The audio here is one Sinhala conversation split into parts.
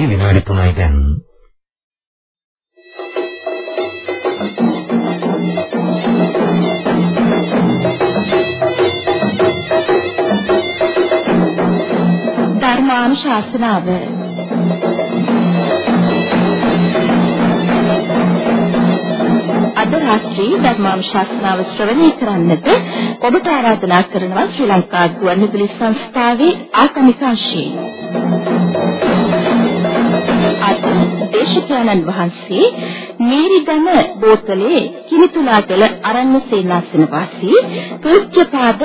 රටයටයි විනාඩි 3යි දැන් ධර්මානුශාසනාව අද රාත්‍රී ධර්මානුශාසනාව ශ්‍රවණය කරන්නට ඔබට ආරාධනා කරනවා ශ්‍රී ලංකා ගුවන්විදුලි සංස්ථාවේ ආගමික අංශයේ. අද දේශකයන්න් වහන්සේ මේරිගම බෝතලේ කිමිතුලාගල අරණ්‍ය සේනාසන වාසී පූජ්‍යපාද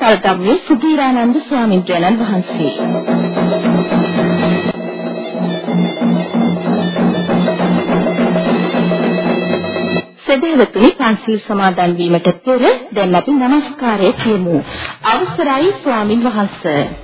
තල්ගම්මේ සුධීරානන්ද ස්වාමීන් වහන්සේ. සදේවතුනි පන්සිල් සමාදන් වීමට පෙර දැන් අපි নমස්කාරය කියමු. අවසරයි ස්වාමින් වහන්සේ.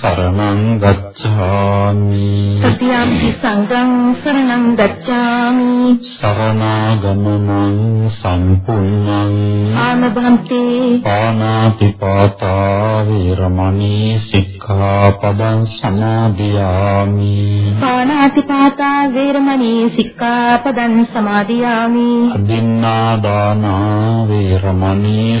සරණං ගච්ඡාමි. සතියම්පි සංඝං සරණං ගච්ඡාමි. සරණාගමනං සම්පූර්ණං. ආනබන්ති පානාති පාතා වේරමණී සික්ඛාපදං සමාදියාමි. පාණාතිපාතා වේරමණී සික්ඛාපදං සමාදියාමි. අදින්නා දාන වේරමණී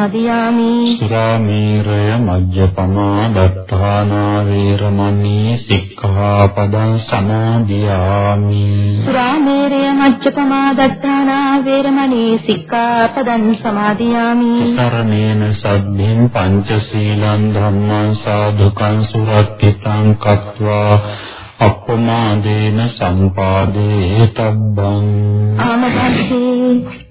සුරාමේරය මජ්ජපමා දත්තානා වේරමණී සික්ඛාපදං සමාදියාමි. සුරාමේරය මච්චපමා දත්තානා වේරමණී සික්ඛාපදං සමාදියාමි. සරණේන සද්ධින් පංචශීලං ධම්මං සාධුකං සුරක්ඛිතං කତ୍වා අප්පමාදේන සම්පාදේ තබ්බං ආමදන්ති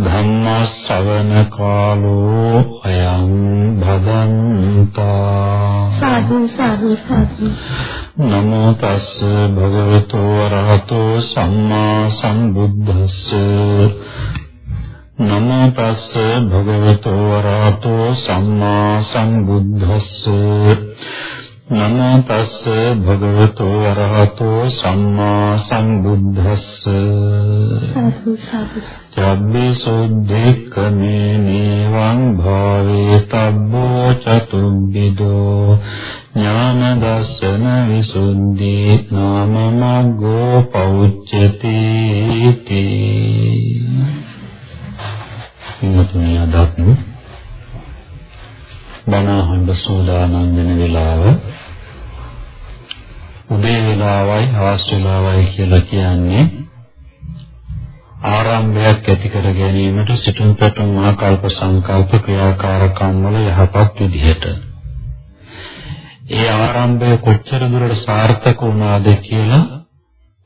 ධම්ම ශ්‍රවණ කාලෝ අයං භදන්තා සාදු සාදු සාදු. නමෝ තස්ස භගවතු වරහතෝ සම්මා සම්බුද්දස්ස. නමෝ තස්ස භගවතු වරහතෝ සම්මා සම්බුද්දස්ස නමෝ තස්ස භගවතු වරහතෝ සම්මා සම්බුද්දස්ස. සාදු සාදු. සාදු චබ්බේ සෝද්දේකමේ නේවං භාවේ තබ්බෝ චතුබ්බිදෝ ඥාන දර්ශන විසුද්ධි නාම මග්ගෝ පෞච්චති තී. ඉන්නතුනි අදත් බණහඬ සෝදානම් වෙන වෙලාව උදේ වෙලාවයි හවස් වෙලාවයි කියලා කියන්නේ ආරම්භයක් ඇති කර ගැනීමට සිතුම් පැතුම් ආකල්ප සංකල්ප ක්‍රියාකාරකම් වල යහපත් විදිහට. ඒ ආරම්භය කොච්චර දුරට සාර්ථක වුණාද කියලා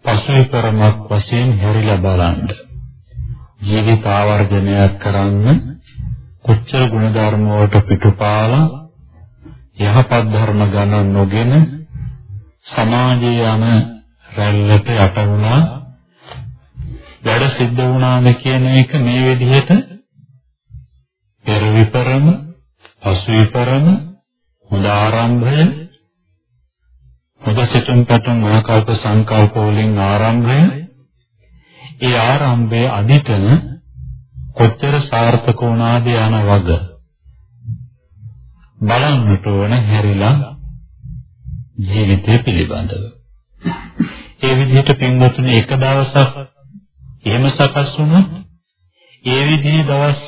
පසුවිපරමක් වශයෙන් හැරිලා බලන්න. ජීවිත ආවර්ජනයක් කරන්න කොච්චර ගුණධර්ම වලට පිටුපාලා යහපත් ධර්ම ගණන් නොගෙන සමාජයේ යන රැල්ලට යට වුණා. වැඩ සිද්ධ වුණාද කියන එක මේ විදිහට පෙර විපරම පසු විපරම හොඳ ආරම්භය හොඳ සිතුම් පැතුම් ආකල්ප සංකල්ප වලින් ආරම්භය. ඒ ආරම්භය අදිටන කොච්චර සාර්ථක වුණාද යන වග බලන්නට ඕන හැරිලා ජීවිතය පිළිබඳව ඒ විදිහට පින්වතුනි එක දවසක් එහෙම සකස් වුණොත් ඒ විදිහේ දවස්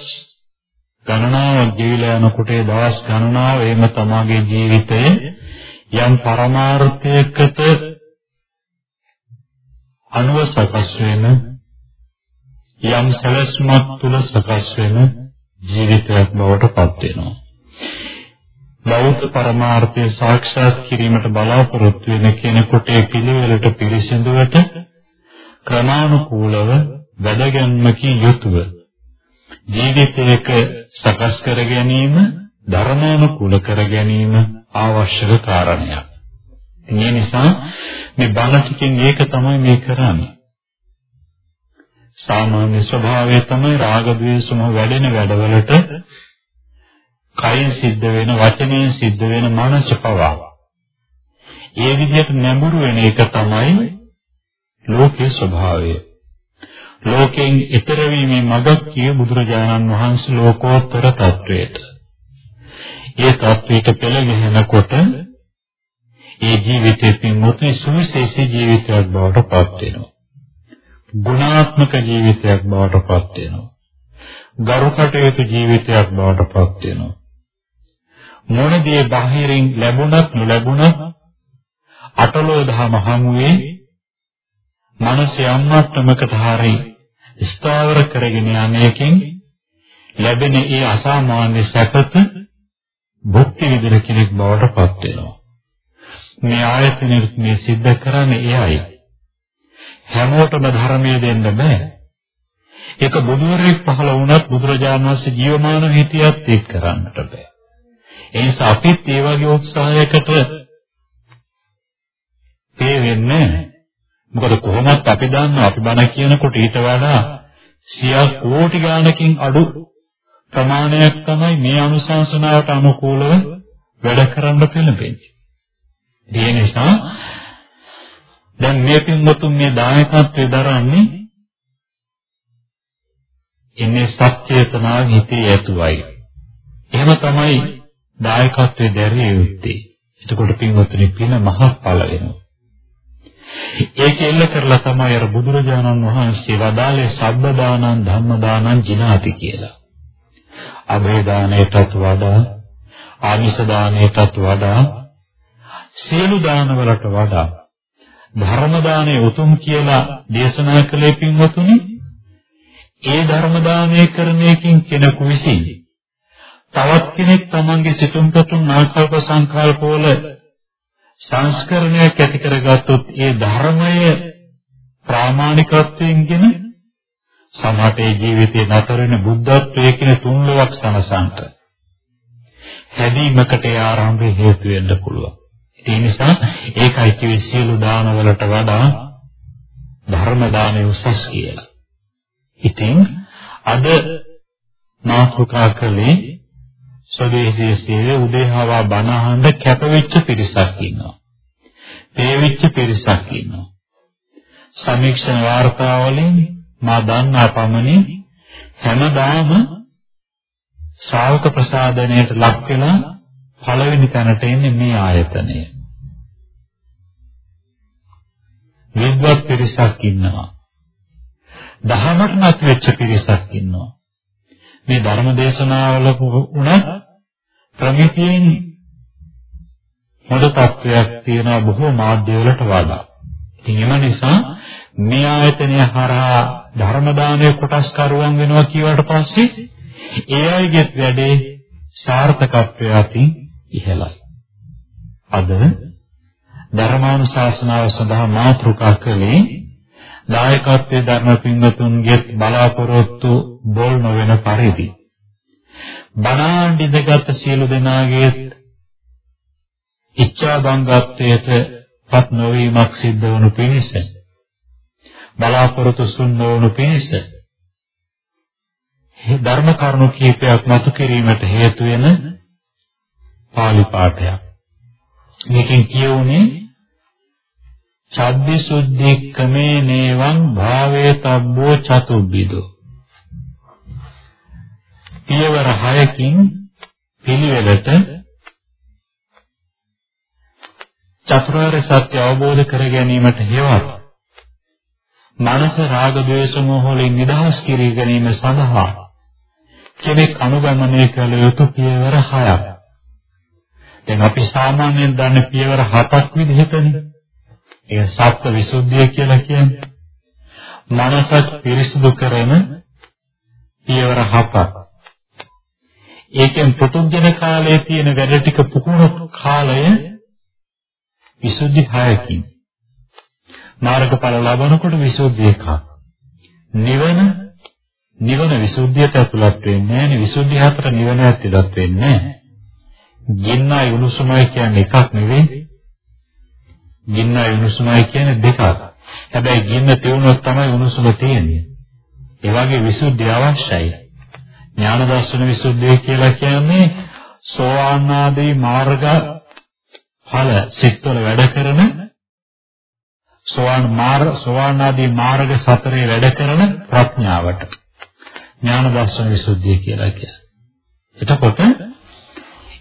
ගණනාවක් ගෙවිලා යනකොට ඒ දවස් ගණනාව එහෙම තමාගේ ජීවිතයේ යම් පරමාර්ථයකට අනුව සකස් වෙන යම් සැලැස්මක් තුල සකස් වෙන ජීවිතයක් බවට පත් වෙනවා. බෞද්ධ පරමාර්ථය සාක්ෂාත් කිරීමට බලාපොරොත්තු වෙන කෙනෙකුට ඒ පිළිවෙලට පිළිසිඳුවට ක්‍රමානුකූලව වැඩගැන්මකින් යුතුව ජීවිතයක සකස් කර ගැනීම ධර්මානුකූල කර ගැනීම අවශ්‍ය කාරණයක්. ඒ නිසා මේ බණ ටිකෙන් ඒක තමයි මේ කරන්නේ. සාමාන්‍ය ස්වභාවය තමයි රාග ద్వේෂ මොහ වැඩෙන වැඩවලට කයින් සිද්ධ වෙන වචනයෙන් සිද්ධ වෙන මනස පවා. ඒ විදිහට නැඹුරු වෙන එක තමයි ලෝකයේ ස්වභාවය. ලෝකෙන් ඈතර වීමේ මඟක් කිය බුදුරජාණන් වහන්සේ ලෝකෝත්තර තත්වයට. ඒ තත්වයට පෙළ ගැහෙනකොට ඒ ජීවිතේ පින්වත්නි සුවිශේෂී ජීවිතයක් බවට පත් වෙනවා. ගුණාත්මක ජීවිතයක් බවට පත් වෙනවා. ගරු කටයුතු ජීවිතයක් බවට පත් වෙනවා. මොනදී බාහිරින් ලැබුණත් නොලැබුණත් අටලෝ දහම හමුවේ මනස යම් මට්ටමකට හරි ස්ථාවර කරගෙන යන්නේකින් ලැබෙන ඒ අසාමාන්‍ය සැපත භුක්ති විඳින කෙනෙක් බවට පත් වෙනවා. මේ ආයතනෙත් මේ සිද්ධ කරන්නේ එයයි. හැමෝටම ධර්මයේ දෙන්න බෑ. ඒක බුදුරෙක් පහළ වුණත් බුදුරජාණන් වහන්සේ ජීවමානව හිටියත් ඒක කරන්නට බෑ. ඒ නිසා අපිත් ඒ වගේ උත්සාහයකට ඒ වෙන්නේ මොකද කොහොමත් අපි දන්නවා අපි බණ කියනකොට ඊට වඩා සියල් කෝටි ගාණකින් අඩු ප්‍රමාණයක් තමයි මේ අනුශාසනාවට අනුකූලව වැඩ කරන්න පෙළඹෙන්නේ. ඒ නිසා දැන් මේ පින්වතුන් මේ දායකත්වයේ දරන්නේ ඉන්නේ සත්‍යයතනා හිතේ ඇතුවයි. එහෙම තමයි දායකත්වයේ දැරිය යුත්තේ. එතකොට පින්වතුනි පින මහත්ඵල වෙනවා. ඒක එල්ල කරලා තමයි අර බුදුරජාණන් වහන්සේ වදාළේ සබ්බ දානං ධම්ම දානං ජිනාති කියලා. අභය දානයටත් වඩා ආමිෂ දානයටත් වඩා සියලු දානවලට වඩා ධර්ම දානය උතුම් කියලා දේශනා කළේ පින්වතුනි ඒ ධර්ම දානය කරන එකකින් කෙනෙකු විසින් තවත් කෙනෙක් තමන්ගේ සිතුම් පැතුම් ආකල්ප සංකල්පවල සංස්කරණයක් ඇති කරගත්තොත් ඒ ධර්මය ප්‍රාමාණිකත්වයෙන්ගෙන සමාතේ ජීවිතේ නතර වෙන බුද්ධත්වයේ කියන තුන්ලොවක් සනසන්ට හැදීමකට ආරම්භය හේතු වෙන්න පුළුවන්. ඒ නිසා ඒකයි කිවි සියලු දානවලට වඩා ධර්ම දානය උසස් කියලා. ඉතින් අද මාතෘකා කළේ ස්වදේශීය සේවය උදේහවා බණ අහන්න කැපවෙච්ච පිරිසක් ඉන්නවා. පේවිච්ච පිරිසක් ඉන්නවා. සමීක්ෂණ වාර්තාවලින් මා දන්නා පමණින් හැමදාම ශ්‍රාවක ප්‍රසාදනයට ලක් වෙලා පළවෙනි තැනට එන්නේ මේ ආයතනය. විද්වත් පිරිසක් ඉන්නවා. දහමට නැති වෙච්ච පිරිසක් ඉන්නවා. මේ ධර්ම දේශනාවල උනත් ප්‍රමිතියෙන් හොඳ තත්වයක් තියෙන බොහෝ මාධ්‍යවලට වඩා. ඉතින් එම නිසා මේ ආයතනය හරහා ධර්ම දානයේ කොටස් කරුවන් වෙනවා කියවට පස්සේ ඒ අයගේ වැඩේ සාර්ථකත්වය අතින් ඉහළයි. අද ධර්මානුශාසනාව සඳහා මාතෘකා කළේ දායකත්වයේ ධර්ම පින්වතුන්ගේ බලාපොරොත්තු බොල් නොවන පරිදි බණාණ්ඩිදගත් සියලු දෙනාගේ ඉච්ඡා බංගත්වයට පත් නොවීමක් සිද්ධ වනු පිණිස බලාපොරොත්තු සුන්නවනු පිණිස ධර්ම කරුණු කීපයක් මතු කිරීමට හේතු වෙන පාලි පාඨයක්. මේකෙන් කියුනේ චබ්බිසුද්ධික්කමේ නේවං භාවේ තබ්බෝ චතුබ්බිදෝ. පියවර 6කින් පිළිවෙලට චතුරාර්ය සත්‍ය අවබෝධ කර ගැනීමට හේවත් මනස රාග ద్వේෂ මොහ වලින් නිදහස් කර ගැනීම සඳහා කෙනෙක් අනුගමනය කළ යුතු පියවර 6ක්. දැන් අපි සාමාන්‍යයෙන් දන්න පියවර 7ක් විදිහටනේ. ඒ සත්‍ය විසුද්ධිය කියලා කියන්නේ. මනසත් පිරිසුදු කරන පියවර 7ක්. ඒකෙන් පුතුන්ජන කාලයේ තියෙන වැඩ ටික පුහුණු කාලය විසුද්ධි 6කින්. මාර්ගඵල ලබනකොට විසුද්ධි එකක්. නිවන නිවන විසුද්ධියට ඇතුළත් වෙන්නේ නැහැ. විසුද්ධි හතර නිවන ඇතුළත් වෙන්නේ නැහැ. ගින්නයි උණුසුමයි කියන්නේ එකක් නෙවෙයි. ගින්නයි උණුසුමයි කියන්නේ දෙකක්. හැබැයි ගින්න තියුණොත් තමයි උණුසුම තියෙන්නේ. ඒ වගේ විසුද්ධිය අවශ්‍යයි. ඥාන දර්ශන විසුද්ධිය කියලා කියන්නේ සෝවාන් ආදී මාර්ග ඵල සිත්වල වැඩ කරන සෝවාන් මාර්ග සෝවාන් ආදී මාර්ග සතරේ වැඩ කරන ප්‍රඥාවට ඥාන දර්ශන විසුද්ධිය කියලා කියන්නේ. එතකොට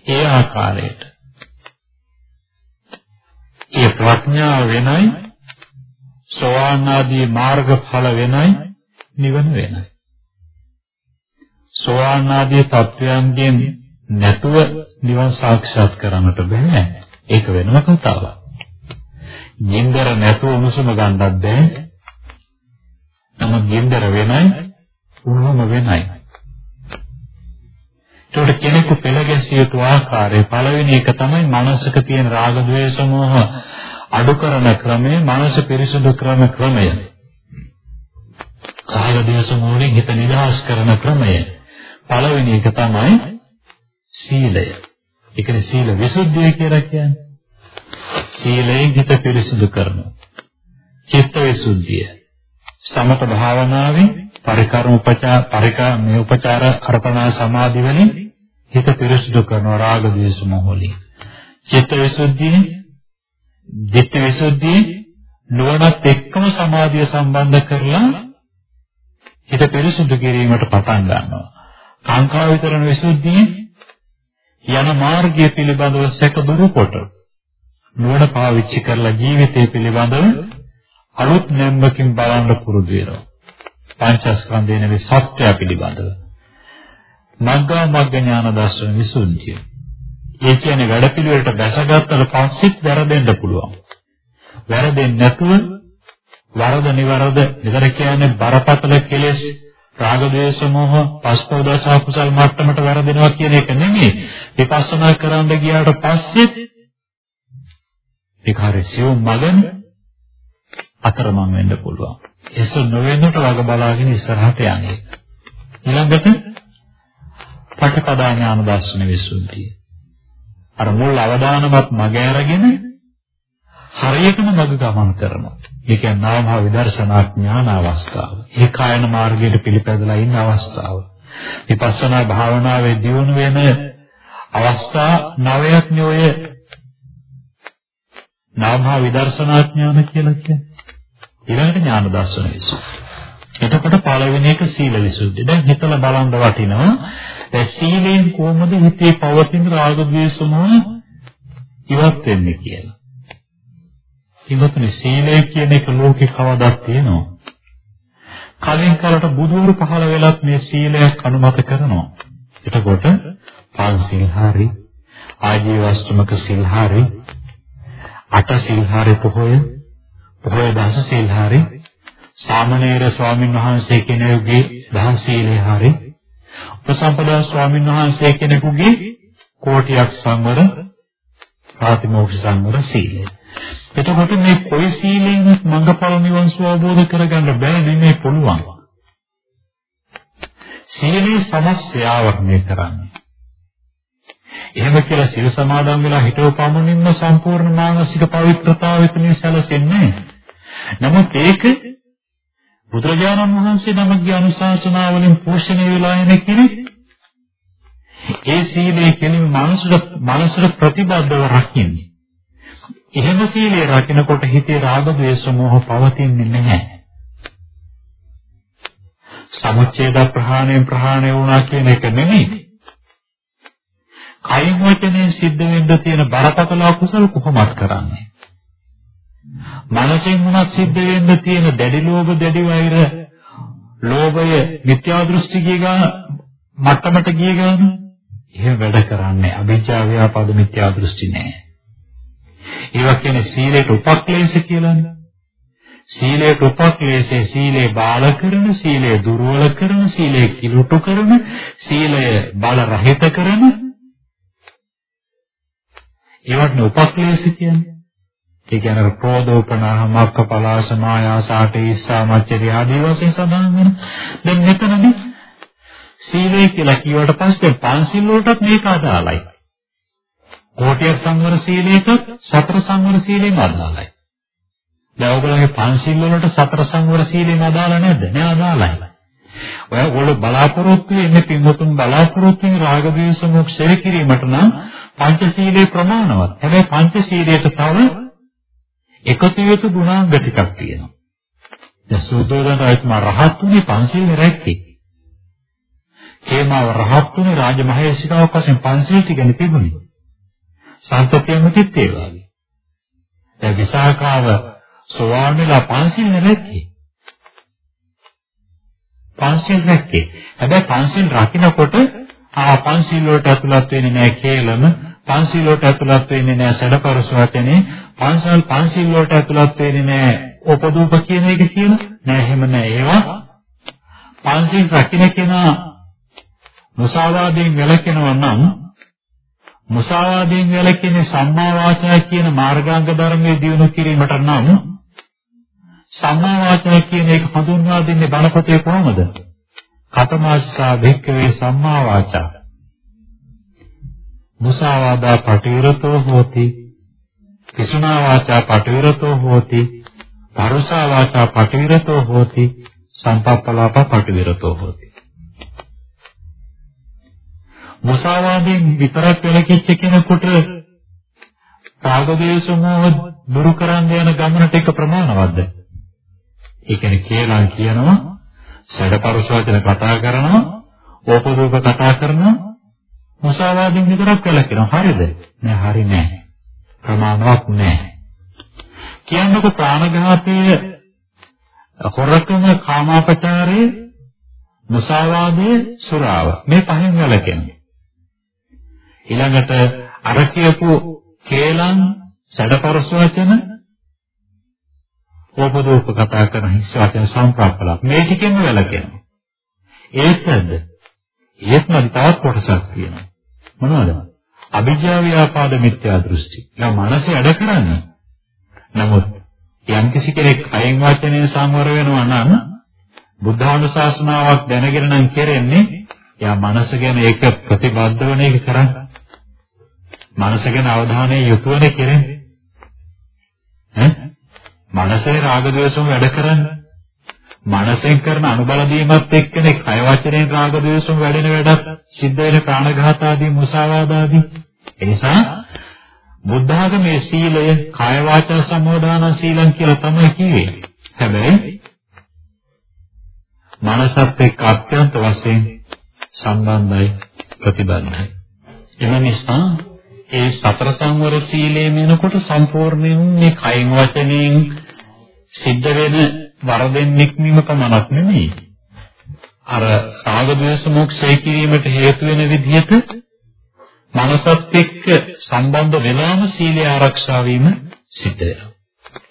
ඒ ආකාරයට ඒ ප්‍රඥාව වෙනයි සෝවාන් ආදී මාර්ගඵල වෙනයි නිවන වෙනයි. සෝවාන් ආදී තත්වයන්ගෙන් නැතුව නිවන් සාක්ෂාත් කරන්නට බෑ. ඒක වෙනම කතාවක්. නින්දර නැතුව උණුසුම ගන්නත් බෑ. නමුත් නින්දර වෙනයි උණුම වෙනයි. ඒකට කෙනෙකු පෙළ ගැසිය යුතු ආකාරය පළවෙනි එක තමයි මනසක තියෙන රාග ద్వේෂ මෝහ අඩු කරන ක්‍රමය මනස පිරිසුදු කරන ක්‍රමය. කාය දේශ මෝහෙන් හිත නිදහස් කරන ක්‍රමය. පළවෙනි එක තමයි සීලය. ඒකනේ සීල විසුද්ධිය කියලා කියන්නේ. සීලයෙන් හිත පිරිසුදු කරනවා. චිත්ත විසුද්ධිය. සමත භාවනාවේ පරිකර්ම උපචාර පරිකා මේ උපචාර අර්පණා සමාධි වලින් හිත පිරිසුදු කරනවා රාග ద్వේෂ මොහ වලින්. චිත්ත විසුද්ධිය, ධිට්ඨි විසුද්ධිය නුවණත් එක්කම සමාධිය සම්බන්ධ කරලා හිත පිරිසුදු කිරීමට පටන් ගන්නවා. කාංකා විතරණ විසුද්ධිය යන මාර්ගය පිළිබඳව සැක දුරු කොට නුවණ පාවිච්චි කරලා ජීවිතය පිළිබඳව අලුත් නැම්මකින් බලන්න පුරුදු වෙනවා. පංචස්කන්ධය නෙවෙයි සත්‍යය පිළිබඳව. මග්ගා මග්ග ඥාන දර්ශන විසුද්ධිය. ඒ කියන්නේ වැඩපිළිවෙලට බැසගත්තට පස්සෙත් වැරදෙන්න පුළුවන්. වැරදෙන්නේ නැතුව වරද නිවරද විතර කියන්නේ බරපතල කෙලෙස් රාග ద్వේෂ මොහ පස්පෝදස කුසල් මට්ටමට වැරදෙනවා කියන එක නෙමෙයි. විපස්සනා කරන්න ගියාට පස්සෙත් ඒක හරි සියුම් මගන අතරමං වෙන්න පුළුවන්. එස නොවෙන්නට වග බලාගෙන ඉස්සරහට යන්නේ. ඊළඟට පටිපදා ඥාන දර්ශන විසුද්ධිය. අර මුල් අවදානමත් මග අරගෙන හරියටම මග ගමන් කරනවා. ඒ කියන්නේ නාම විදර්ශනා ඥාන අවස්ථාව. ඒ කායන මාර්ගයට පිළිපැදලා ඉන්න අවස්ථාව. විපස්සනා භාවනාවේ දියුණු වෙන අවස්ථා නවයක් නෙවෙයි නාම විදර්ශනා ඥාන කියලා කියන්නේ. ඊළඟට ඥාන දර්ශන විසු. එතකොට එතකොට පළවෙනි එක සීල විසුද්ධි. දැන් හිතලා බලන්න වටිනවා. දැන් සීලයෙන් කොහොමද හිතේ පවතින රාග ద్వේෂ මොහ ඉවත් වෙන්නේ කියලා. ඉවතුනේ සීලය කියන එක ලෝකේ කවදාවත් තියෙනවද? කලින් කාලට බුදුවරු පහළ වෙලත් මේ සීලයක් අනුමත කරනවා. එතකොට පංචශීල හරි ආජීවශ්‍රමක සීල් හරි අට සීල් හරි පොහොය පොහොය දස සීල් හරි සාමණේර ස්වාමීන් වහන්සේ කෙනෙකුගේ දහස් සීලය හරි උපසම්පදා ස්වාමීන් වහන්සේ කෙනෙකුගේ කෝටියක් සංවර ප්‍රාතිමෝක්ෂ සංවර සීලය. එතකොට මේ කොයි සීලයෙන් මඟඵල නිවන් සුව අවබෝධ කරගන්න බෑ නෙමෙයි පුළුවන්. සීලේ සමස්තය ආවරණය කරන්නේ. එහෙම කියලා සිල් සමාදන් වෙලා හිතව පමණින්ම සම්පූර්ණ මානසික පවිත්‍රතාවෙතනින් සැලසෙන්නේ නමුත් ඒක බුදුරජාණන් වහන්සේ නමක්ගේ අනුශාසනාවලින් පෝෂණය වෙලා එන කෙනෙක් ඒ සීලය කෙලින් මනසට මනසට ප්‍රතිබද්ධව රකින්නේ. එහෙම සීලය රකිනකොට හිතේ රාග ద్వේෂ මොහ පවතින්නේ නැහැ. සමුච්ඡේද ප්‍රහාණය ප්‍රහාණය වුණා කියන එක නෙමෙයි. කයින් වචනේ සිද්ධ වෙන්න තියෙන බරපතල අකුසල කොහොමද කරන්නේ? මනසෙන් වුණත් සිද්ධ වෙන්න තියෙන දැඩි ලෝභ දැඩි වෛර ලෝභය මිත්‍යා දෘෂ්ටි ගිය ගාන මට්ටමට ගිය ගාන එහෙම වැඩ කරන්නේ අවිජ්ජා ව්‍යාපාද මිත්‍යා දෘෂ්ටි නෑ. ඒවා කියන්නේ සීලයට උපක්ලේශ කියලානේ. සීලයට උපක්ලේශේ සීලේ බාල කරන, සීලේ දුර්වල කරන, සීලේ කිලුටු කරන, සීලය බල රහිත කරන ඒවට උපක්ලේශ කියන්නේ. ඒ කියන්නේ ප්‍රෝධෝපනාහ මක්ක පලාස මායාස ආටේස්සා මච්චරි ආදී වශයෙන් සඳහන් වෙන. දැන් මෙතනදී සීලය කියලා කියවට පස්සේ පංචශීල වලටත් මේක අදාළයි. කෝටියක් සංවර සීලයකට සතර සංවර සීලෙම අදාළයි. දැන් ඔයගොල්ලෝගේ පංචශීල වලට සතර සංවර සීලෙම අදාළ නැද්ද? නෑ අදාළයි. ඔය ඔයගොල්ලෝ බලාපොරොත්තු වෙන්නේ පින්වතුන් බලාපොරොත්තු වෙන රාග දේශ මොක්ෂ කිරීමට නම් පංචශීලයේ ප්‍රමාණවත්. හැබැයි පංචශීලයට තව එකතු යුතු ගුණාංග ටිකක් තියෙනවා. දැන් සූදෝදන රජතුමා රහත් වුණේ පංචශීල රැක්කේ. හේමාව රහත් වුණේ රාජමහේසිකාවක් වශයෙන් පංචශීල ටිකනේ තිබුණේ. සාන්තපියමුතිත් ඒ වගේ. දැන් විසාකාව සෝවාන් වෙලා පංචශීල රැක්කේ. පංචශීල රැක්කේ. හැබැයි පංචශීල රකින්නකොට ආ පංචශීල වලට ඇතුළත් වෙන්නේ නැහැ කේලම පංචශීල වලට ඇතුළත් වෙන්නේ නැහැ සඩපරස වචනේ පංචශීල පංචශීල වලට ඇතුළත් වෙන්නේ නැහැ උපදූප කියන එක කියන නෑ එහෙම නෑ ඒවා පංචශීල රකින්න කෙනා මුසාවාදයෙන් වැළකෙනවා නම් මුසාවාදයෙන් වැළකෙන්නේ සම්මා වාචා කියන මාර්ගාංග ධර්මයේ දියුණු කිරීමට නම් සම්මා වාචා කියන එක හඳුන්වා දෙන්නේ බණපොතේ කොහොමද? කතමාස්සා භික්කවේ සම්මා වාචා. මුසාවාදා පටිවිරතෝ හෝති. පිසුනා වාචා පටිවිරතෝ හෝති. පරුසා වාචා පටිවිරතෝ හෝති. සම්පප්පලාප පටිවිරතෝ හෝති. මුසාවාදයෙන් විතරක් වෙලකිච්ච කෙනෙකුට රාගදේශ මොහ දුරු කරන්න යන ගමනට එක ප්‍රමාණවත්ද? ඒ කියන්නේ කියලා කියනවා සැඩපරුස වචන කතා කරනවා ඕපදූප කතා කරනවා මුසාවාදයෙන් විතරක් කළකිනවා. හරිද? නෑ හරි නෑ. ප්‍රමාණවත් නෑ. කියන්නකො ප්‍රාණඝාතය හොරකම කාමාපචාරය මුසාවාදය සුරාව මේ පහෙන් වැළකෙනවා. ඊළඟට අර කියපු කේලම් සැඩපරස වචන ඕපදූප කතා කරන හිස් වචන සම්ප්‍රාප්තලා මේ ටිකෙන්ම වැළකෙනවා. ඒකද ඒත්ම තවත් කොටසක් තියෙනවා. මොනවද? අවිජ්ජා ව්‍යාපාද මිත්‍යා දෘෂ්ටි. ඒක මනස වැඩ කරන්නේ. නමුත් යම් කිසි කෙනෙක් අයින් වචනය සංවර වෙනවා නම් බුද්ධානුශාසනාවක් දැනගෙන නම් කෙරෙන්නේ යා මනස ගැන ඒක ප්‍රතිබද්ධවන එක කරන්නේ. මනස ගැන අවධානය යොමුවනේ කරන්නේ. ඈ? මනසේ රාග ద్వේෂම වැඩ කරන්නේ. මනසෙන් කරන අනුබල දීමත් එක්කනේ කය වචනයෙන් රාග දේශම වැඩෙන වැඩක් සිද්ධ වෙන ප්‍රාණඝාත ආදී මුසාවාද ආදී ඒ නිසා බුද්ධ ආගමේ සීලය කය වාචා සම්මෝධාන සීලං කියලා තමයි කිව්වේ හැබැයි මනසත් එක්ක අත්‍යන්ත වශයෙන් සම්බන්ධයි ප්‍රතිබද්ධයි එම නිසා ඒ සතර සංවර සීලය මෙනකොට සම්පූර්ණයෙන් මේ කයින් වචනයෙන් සිද්ධ වෙන වරදෙන් නික්මීම පමණක් නෙමෙයි. අර රාග ద్వේෂ මොක්ෂය කිරීමට හේතු වෙන විදිහට මනසත් එක්ක සම්බන්ධ වෙලාම සීලය ආරක්ෂා වීම සිද්ධ වෙනවා.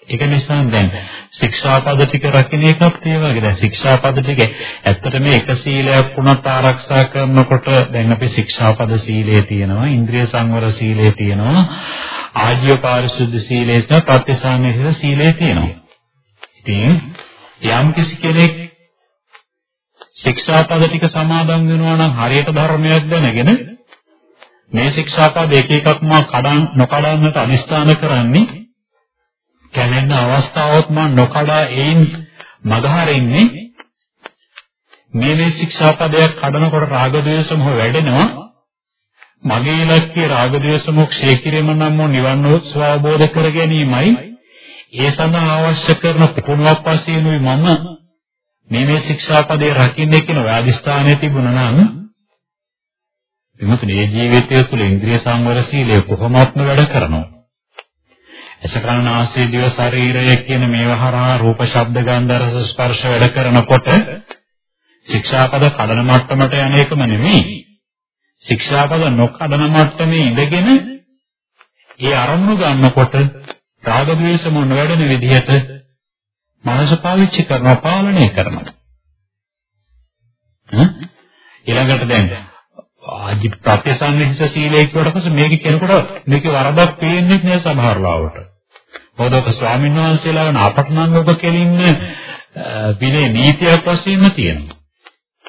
ඒක නිසා දැන් ශික්ෂාපද ටික රකින්න එකත් ඒ වගේ. දැන් ශික්ෂාපද ටික ඇත්තට මේ එක සීලයක් වුණත් ආරක්ෂා කරනකොට දැන් අපි ශික්ෂාපද සීලය තියෙනවා, ඉන්ද්‍රිය සංවර සීලය තියෙනවා, ආජීව පාරිශුද්ධ සීලය සහ ප්‍රත්‍යසාරණීය සීලය තියෙනවා. ඉතින් යම් කිසි කෙනෙක් ශික්ෂාපද ටික සමාදන් වෙනවා නම් හරියට ධර්මයක් දැනගෙන මේ ශික්ෂාපද එක එකක්ම කඩන් නොකඩන්නට අනිස්ථාන කරන්නේ කැමෙන අවස්ථාවත් මම නොකඩා එයින් මගහරින්නේ. මේ මේ ශික්ෂාපදයක් කඩනකොට රාග ද්වේෂ මොහ වැඩෙනවා. මගේ ඉලක්කය රාග ද්වේෂ මොහ ක්ෂය කිරීම නම් මො නිවන් අවබෝධ කර ගැනීමයි. ඒ සඳහා අවශ්‍ය කරන පුණුවක් වශයෙන් මම මේ මේ ශික්ෂාපදේ රකින්නේ කියන වාදිස්ථානයේ තිබුණා නම් එමුතු මේ ජීවිතය තුළ ඉන්ද්‍රිය සංවර සීලය කොහොමත්ම වැඩ කරනවා අසකරණාසී දිව ශරීරය කියන මේවා හරහා රූප ශබ්ද ගන්ධ රස ස්පර්ශ වැඩ කරනකොට ශික්ෂාපද කඩන මට්ටමට යන එකම නෙමෙයි. ශික්ෂාපද නොකඩන මට්ටමේ ඉඳගෙන ඒ අරමුණු ගන්නකොට රාග ద్వේෂ මොන වැඩෙන විදිහට මනස පාවිච්චි කරනවා පාලනය කරනවා. ඊළඟට දැන් ආදි ප්‍රත්‍යසන්නිහිත සීලය කියවට පස්සේ මේක කෙනෙකුට මේකේ වරදක් පේන්නේ නැහැ සමහර ලාවට. මොකද ඔක ස්වාමීන් වහන්සේලා වන අපට නම් ඔබ කෙලින්ම විනේ නීතියක් වශයෙන්ම තියෙනවා.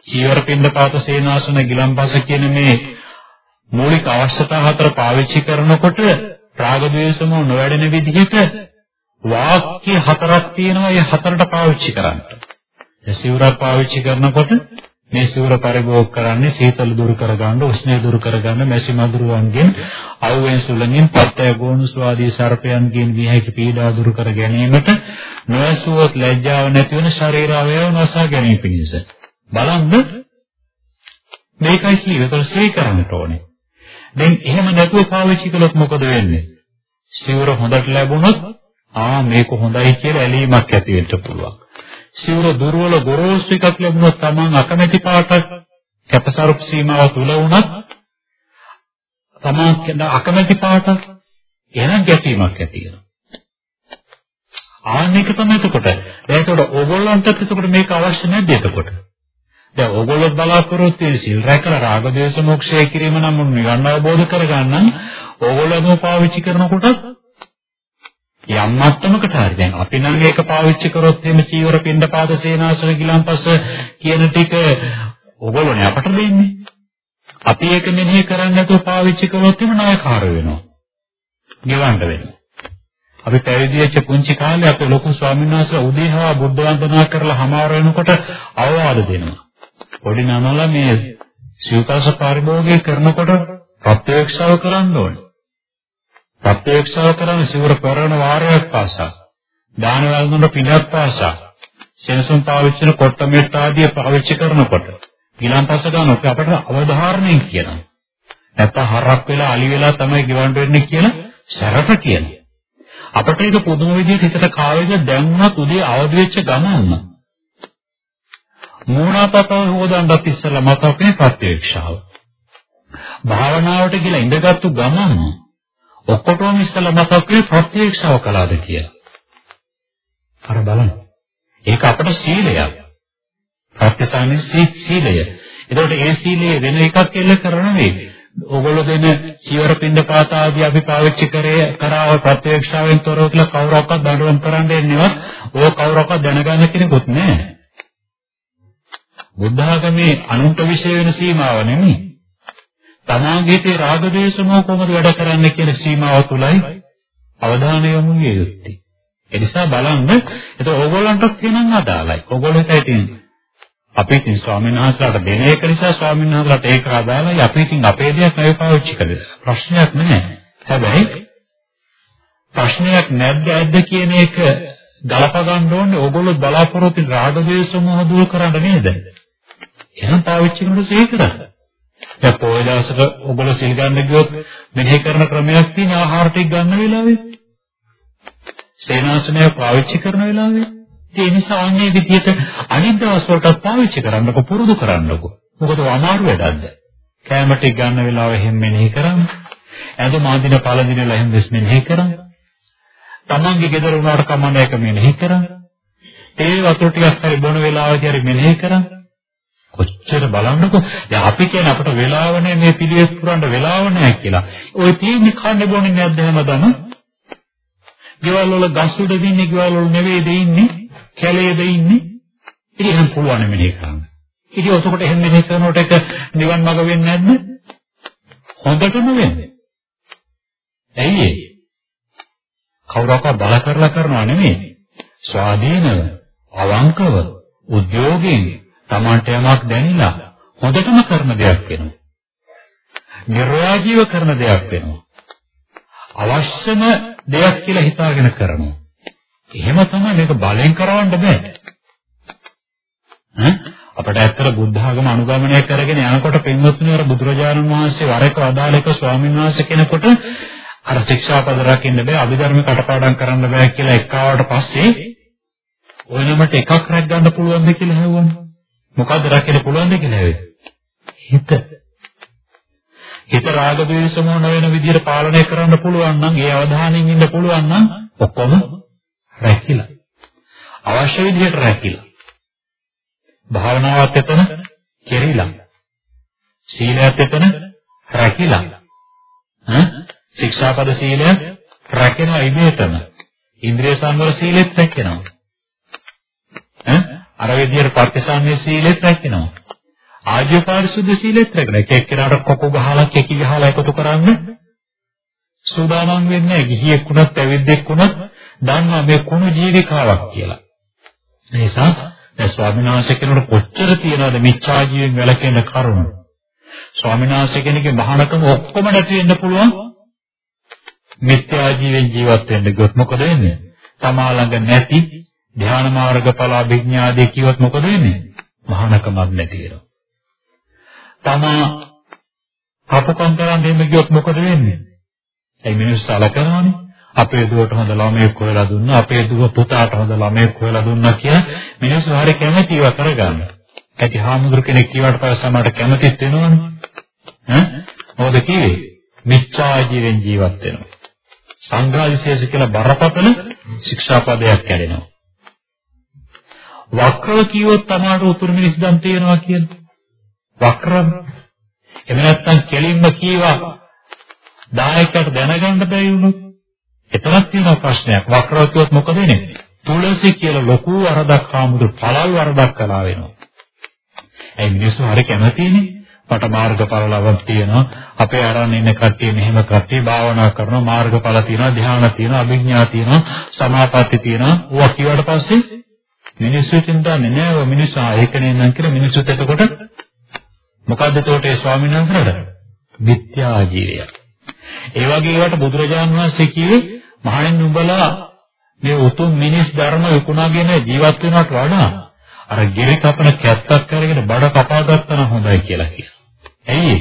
චීවර පින්දපාත සේනාසන ගිලම්පස කියන මේ මූලික අවශ්‍යතා හතර පාවිච්චි කරනකොට රාග ద్వේෂම නොවැඩෙන විදිහට වාක්‍ය හතරක් තියෙනවා ඒ හතරට පාවිච්චි කරන්න. ඒ සිවුරක් පාවිච්චි කරනකොට මේ සිවුර පරිභෝග කරන්නේ සීතල දුරු කරගන්න, උෂ්ණය දුරු කරගන්න, මැසි මදුරුවන්ගෙන්, අවුවෙන් සුළඟින්, පත්තය ගෝනුසු ආදී සර්පයන්ගෙන් විය හැකි පීඩා දුරු කර ගැනීමට නොඇසුවොත් ලැජ්ජාව නැති වෙන ශරීර අවයව නසා ගැනීම පිණිස. බලන්න මේකයි කියන්නේ. ඒක ශ්‍රී කරන්න ඕනේ. දැන් එහෙම නැතුව පාවිච්චි කළොත් මොකද වෙන්නේ? සිවුර හොඳට ලැබුණොත් ආ මේක හොඳයි කියලා ඇලීමක් ඇති වෙන්න පුළුවන්. සිවුර දුර්වල ගොරෝසු එකක් ලැබුණොත් Taman අකමැති පාටක් කැපසරුප් සීමාව තුල වුණත් Taman කියන අකමැති පාටක් එනම් ගැටීමක් ඇති වෙනවා. ආන්නේක තමයි එතකොට. ඒකට ඕගොල්ලන්ටත් එතකොට මේක අවශ්‍ය නැද්ද එතකොට? දැන් ඕගොල්ලෝ බලාපොරොත්තු වෙන සිල් රැකලා රාග දේශ මොක්ෂය කිරීම නම් නිවන් අවබෝධ කරගන්න ඕගොල්ලෝම පාවිච්චි කරනකොට යම් මට්ටමකට හරි දැන් අපි නම් ඒක පාවිච්චි කරොත් එහෙම චීවර පින්ඩ පාද සේනාසන ගිලම්පස කියන ටික ඕගොල්ලෝනේ අපට දෙන්නේ. අපි ඒක මෙනෙහි කරන්නේ නැතුව පාවිච්චි කරොත් එහෙම නායකාර වෙනවා. ගෙවන්න වෙනවා. අපි පැවිදි වෙච්ච පුංචි කාලේ අපේ ලොකු ස්වාමීන් වහන්සේ උදේහා බුද්ධ වන්දනා කරලා හමාර වෙනකොට අවවාද දෙනවා. පොඩි නමලා මේ සිව්පස පරිභෝගය කරනකොට ප්‍රත්‍යක්ෂව කරන්න ඕනේ. ප්‍රත්‍යක්ෂව කරන සිවුර පෙරණ වාරයක් පාසා දාන වලඳුන පිනක් පාසා සෙනසුන් පාවිච්චි කරන කොට මෙට්ට ආදී පාවිච්චි කරනකොට ගිලන්පස ගන්න අපිට අවධාරණයෙන් කියනවා. නැත්නම් හරක් වෙලා අලි වෙලා තමයි ගෙවන්න වෙන්නේ කියලා සැරට කියනවා අපිට ඒක පුදුම විදිහට හිතට කාවේද දැන්වත් උදේ අවදි වෙච්ච ගමන්ම. මූණාපතව හොදන්නත් ඉස්සෙල්ලා මතකේ ප්‍රත්‍යක්ෂාව. භාවනාවට කියලා ඉඳගත්තු ගමන්ම ඔක්කොටම ඉස්සලා මතක් වෙන්නේ ප්‍රත්‍යක්ෂව කළාද කියලා. අර බලන්න. ඒක අපට සීලයක්. ප්‍රත්‍යසන්නේ සීලය. ඒකට ඒ සීලය වෙන එකක් එල්ල කරන නෙවෙයි. ඕගොල්ලෝ දෙන චීවර පින්ඩ පාත ආදී අපි පාවිච්චි කරේ කරාව ප්‍රත්‍යක්ෂාවෙන් තොරව කියලා කවුරක්වත් දඬුවම් කරන්න එන්නේවත් ඕක කවුරක්වත් දැනගන්න කෙනෙකුත් නැහැ. බුද්ධ ආගමේ අනුන්ට විශේෂ වෙන සීමාව නෙමෙයි. තමාගේ තේ රාග දේශ මොහ කොහොමද වැඩ කරන්නේ කියන සීමාව තුලයි අවධානය යොමු විය යුත්තේ. ඒ නිසා බලන්න ඒක ඕගොල්ලන්ටත් කියනන් අදාළයි. ඕගොල්ලෝ හිතින් අපි ඉතින් ස්වාමීන් වහන්සේලාට දෙන එක නිසා ස්වාමීන් වහන්සේලාට ඒක අදාළයි. අපි ඉතින් අපේ දෙයක් නෙවෙයි පාවිච්චි කළේ. ප්‍රශ්නයක් නැහැ. හැබැයි ප්‍රශ්නයක් නැද්ද ඇද්ද කියන එක ගලප ගන්න ඕනේ ඕගොල්ලෝ බලාපොරොත්තු වෙන රාග ද්වේෂ මොහ දුරු කරන්න නේද? එහෙනම් පාවිච්චි කරනකොට සීකර. දැන් පොය දවසක ඔයගොල්ලෝ සිල් ගන්න ගියොත් මෙහෙ කරන ක්‍රමයක් තියෙන ආහාර ටික ගන්න වෙලාවේ. සේනාසනය පාවිච්චි කරන වෙලාවේ. ඒ නිසා අන්නේ විදිහට අනිත් දවස් වලට පාවිච්චි කරන්නකො පුරුදු කරන්නකො. මොකද අමාරු වැඩක්ද? කැම ටික ගන්න වෙලාවෙ එහෙම මෙනෙහි කරන්න. ඇඳුම් අඳින පළඳින ලැහෙන් දෙස් මෙනෙහි කරන්න. තමන්ගේ ගෙදර උනාට කමන්න එක මෙනෙහි කරන්න. ඒ වතුර ටිකක් හරි බොන වෙලාවදී හරි මෙනෙහි කරන්න. කොච්චර බලන්නකො දැන් අපි කියන අපට වෙලාව නැහැ මේ පිළිවෙස් පුරන්න වෙලාව නැහැ කියලා. ওই තියෙන්නේ කන්නේ බොන්නේ නැද්ද හැමදාම? ගෙවල් වල ගස් උඩ දින්නේ ගෙවල් වල නෙවෙයිද ඉන්නේ? කැලේද ඉන්නේ? ඉතින් එහෙනම් පුළුවන් මෙනෙහි කරන්න. ඉතින් ඔතකොට එහෙම මෙනෙහි කරනකොට එක නිවන් මඟ වෙන්නේ නැද්ද? හොඳටම වෙන්නේ. ඇයි ඒ? කවුරක්වත් බල කරලා කරනවා නෙමෙයි. ස්වාධීනව, අවංකව, උද්‍යෝගයෙන් Tamanට යමක් දැනිලා හොඳටම කරන දෙයක් වෙනවා. නිර්වාජීව කරන දෙයක් වෙනවා. අවශ්‍යම දෙයක් කියලා හිතාගෙන කරනවා. එහෙම තමයි මේක බලෙන් කරවන්න බෑ. ඈ අපට ඇත්තට බුද්ධ ආගම අනුගමනය කරගෙන යනකොට පින්වත්නි අර බුදුරජාණන් වහන්සේ වර එක අදාළ එක ස්වාමීන් වහන්සේ කෙනෙකුට අර ශික්ෂාපද රකින්න බෑ අභිධර්ම කටපාඩම් කරන්න බෑ කියලා එක්කාවට පස්සේ ඔය නමට එකක් රැක් ගන්න පුළුවන්ද කියලා හෙව්වනේ. මොකද්ද රැකෙන්න පුළුවන්ද කියලා හෙව්වේ? හිත. හිත රාග ද්වේෂ මොන වෙන විදිහට පාලනය කරන්න පුළුවන් නම් ඒ අවධානයෙන් ඉන්න පුළුවන් නම් ඔක්කොම රැකිලා. අවශ්‍ය විදිහට රැකිලා. භාවනාවත් එතන කෙරිලා. සීලයත් එතන රැකිලා. ඈ ශික්ෂාපද සීලය රැකෙනවා ඉබේටම. ඉන්ද්‍රිය සංවර සීලෙත් රැකෙනවා. ඈ අර විදියට පටිසංවේ සීලෙත් රැකෙනවා. ආජීව පාරිශුද්ධ සීලෙත් රැකෙනවා. එක එක්කෙනාට කොකු ගහලා කෙකි ගහලා එකතු කරන්න සූදානම් වෙන්නේ ගිහියෙක් වුණත් පැවිද්දෙක් වුණත් දන්නවා මේ කුණු ජීවිකාවක් කියලා. ඒ නිසා දැන් ස්වාමීන් වහන්සේ කෙනෙකුට කොච්චර තියනවද මිච්ඡා ජීවෙන් වැළකෙන කරුණ. ස්වාමීන් වහන්සේ කෙනෙක්ගේ මහානකම ඔක්කොම නැති වෙන්න පුළුවන්. මිත්‍යා ජීවෙන් ජීවත් වෙන්න ගියොත් මොකද වෙන්නේ? තමා ළඟ නැති ධ්‍යාන මාර්ගඵල අභිඥාදී කිව්වොත් මොකද වෙන්නේ? මහානකමක් නැති වෙනවා. තමා අපකම් කරන් දෙන්න ගියොත් මොකද වෙන්නේ? ඒ මිනිස්සු සලකනවානේ. අපේ දුවට හොඳ ළමයෙක් හොයලා දුන්නා අපේ දුව පුතාට හොඳ ළමයෙක් හොයලා දුන්නා කියලා මිනිස්සු හරිය කැමති ඒවා කරගන්න. ඇති හාමුදුරු කෙනෙක් කියවට පස්සේ සමහරට කැමතිත් වෙනවනේ. ඈ මොකද කිව්වේ? මිච්ඡා ජීවෙන් ජීවත් වෙනවා. සංඝාදිශේෂ කියලා බරපතල ශික්ෂාපදයක් කැඩෙනවා. වක්‍රව කිව්වොත් තමාට උතුරු මිනිස් දන් තියනවා කියන්නේ. වක්‍රව. එහෙම නැත්නම් කෙලින්ම කීවා දායකයට දැනගන්න බැරි වුණොත් එතනක් තියෙන ප්‍රශ්නයක්. වක්‍රව කිව්වොත් මොකද වෙන්නේ? තුලසි කියලා ලොකු වරදක් ආමුදු පළල් වරදක් කළා වෙනවා. ඒ මිනිස්සු හරි කැමතිනේ. මට මාර්ගඵල ලබක් තියෙනවා. අපේ අරන් ඉන්න කට්ටිය මෙහෙම කට්ටිය භාවනා කරනවා. මාර්ගඵල තියෙනවා, ධ්‍යාන තියෙනවා, අභිඥා තියෙනවා, සමාපatti තියෙනවා. ඕවා කිව්වට පස්සේ මිනිස්සු හිතන්නේ නෑ ඔය මිනිස්සු ආ ඒකනේ නම් කියලා මිනිස්සුත් එතකොට මොකද්ද එතකොට ඒ ස්වාමීන් වහන්සේට? මිත්‍යා ජීවය. ඒ වගේ ඒවට බුදුරජාන් වහන්සේ කිව්වේ මහණෙනි උඹලා මේ උතුම් මිනිස් ධර්ම විකුණාගෙන ජීවත් වෙනවට වඩා අර ගෙරි කපන කැත්තක් කරගෙන බඩ කපා ගත්තා නම් හොඳයි කියලා කියනවා. ඇයි